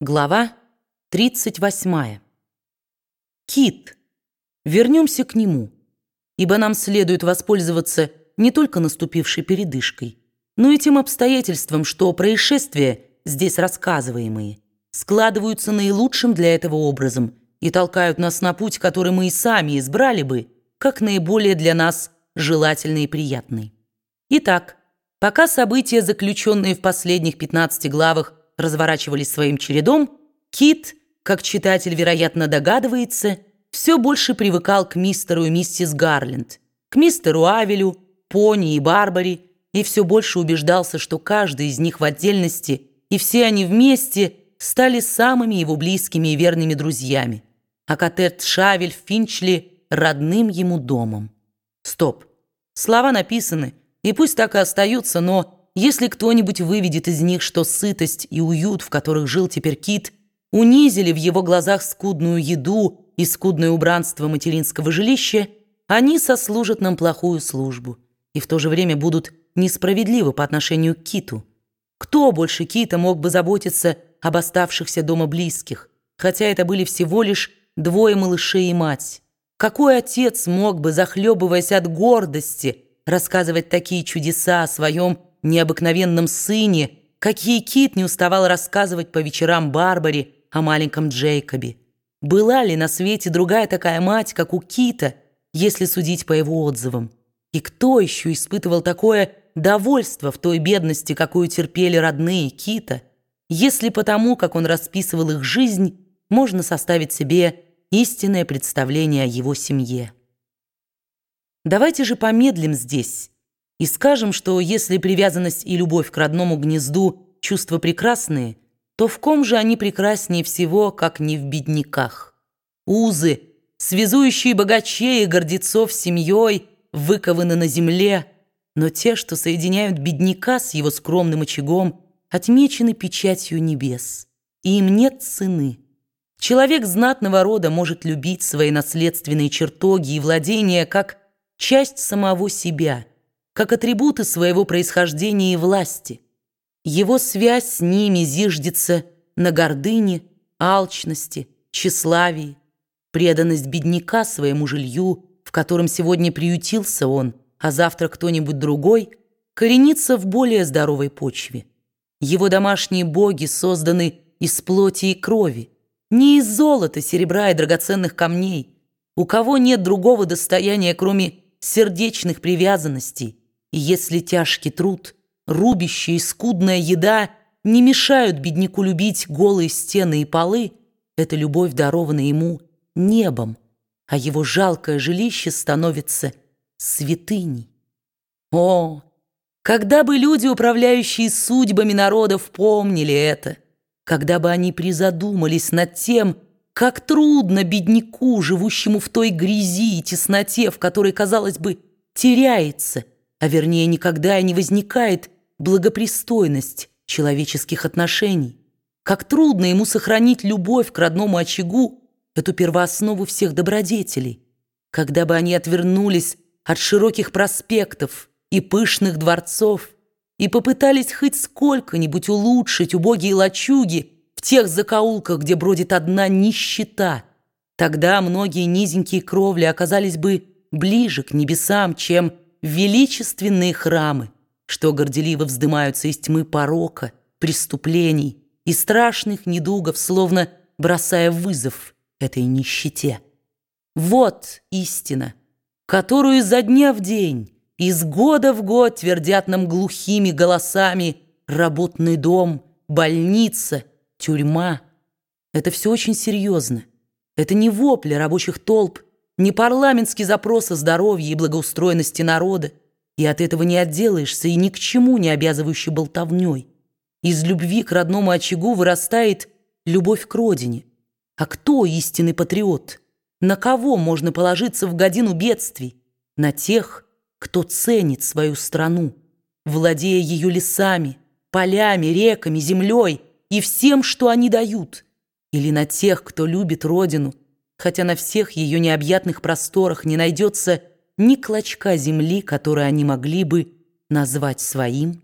Глава 38. Кит. Вернемся к нему, ибо нам следует воспользоваться не только наступившей передышкой, но и тем обстоятельством, что происшествия, здесь рассказываемые, складываются наилучшим для этого образом и толкают нас на путь, который мы и сами избрали бы, как наиболее для нас желательный и приятный. Итак, пока события, заключенные в последних 15 главах, разворачивались своим чередом, Кит, как читатель, вероятно, догадывается, все больше привыкал к мистеру и миссис Гарленд, к мистеру Авелю, Пони и Барбаре, и все больше убеждался, что каждый из них в отдельности и все они вместе стали самыми его близкими и верными друзьями, а Катерт Шавель Финчли родным ему домом. Стоп. Слова написаны, и пусть так и остаются, но если кто-нибудь выведет из них, что сытость и уют, в которых жил теперь Кит, унизили в его глазах скудную еду и скудное убранство материнского жилища, они сослужат нам плохую службу и в то же время будут несправедливы по отношению к Киту. Кто больше Кита мог бы заботиться об оставшихся дома близких, хотя это были всего лишь двое малышей и мать? Какой отец мог бы, захлебываясь от гордости, рассказывать такие чудеса о своем необыкновенном сыне, какие Кит не уставал рассказывать по вечерам Барбаре о маленьком Джейкобе. Была ли на свете другая такая мать, как у Кита, если судить по его отзывам? И кто еще испытывал такое довольство в той бедности, какую терпели родные Кита, если потому, как он расписывал их жизнь, можно составить себе истинное представление о его семье? Давайте же помедлим здесь и скажем, что если привязанность и любовь к родному гнезду – чувства прекрасные, то в ком же они прекраснее всего, как не в бедняках? Узы, связующие богачей и гордецов семьей, выкованы на земле, но те, что соединяют бедняка с его скромным очагом, отмечены печатью небес, и им нет цены. Человек знатного рода может любить свои наследственные чертоги и владения как часть самого себя – как атрибуты своего происхождения и власти. Его связь с ними зиждется на гордыне, алчности, тщеславии, преданность бедняка своему жилью, в котором сегодня приютился он, а завтра кто-нибудь другой, коренится в более здоровой почве. Его домашние боги созданы из плоти и крови, не из золота, серебра и драгоценных камней. У кого нет другого достояния, кроме сердечных привязанностей, и если тяжкий труд, рубящая и скудная еда не мешают бедняку любить голые стены и полы, эта любовь дарована ему небом, а его жалкое жилище становится святыней. О, когда бы люди, управляющие судьбами народов, помнили это, когда бы они призадумались над тем, как трудно бедняку, живущему в той грязи и тесноте, в которой, казалось бы, теряется – а вернее никогда и не возникает благопристойность человеческих отношений. Как трудно ему сохранить любовь к родному очагу, эту первооснову всех добродетелей. Когда бы они отвернулись от широких проспектов и пышных дворцов и попытались хоть сколько-нибудь улучшить убогие лачуги в тех закоулках, где бродит одна нищета, тогда многие низенькие кровли оказались бы ближе к небесам, чем величественные храмы, что горделиво вздымаются из тьмы порока, преступлений и страшных недугов, словно бросая вызов этой нищете. Вот истина, которую изо дня в день, из года в год твердят нам глухими голосами работный дом, больница, тюрьма. Это все очень серьезно. Это не вопли рабочих толп, не парламентский запрос о здоровье и благоустроенности народа, и от этого не отделаешься и ни к чему не обязывающий болтовней. Из любви к родному очагу вырастает любовь к родине. А кто истинный патриот? На кого можно положиться в годину бедствий? На тех, кто ценит свою страну, владея ее лесами, полями, реками, землей и всем, что они дают. Или на тех, кто любит родину, хотя на всех ее необъятных просторах не найдется ни клочка земли, который они могли бы назвать своим.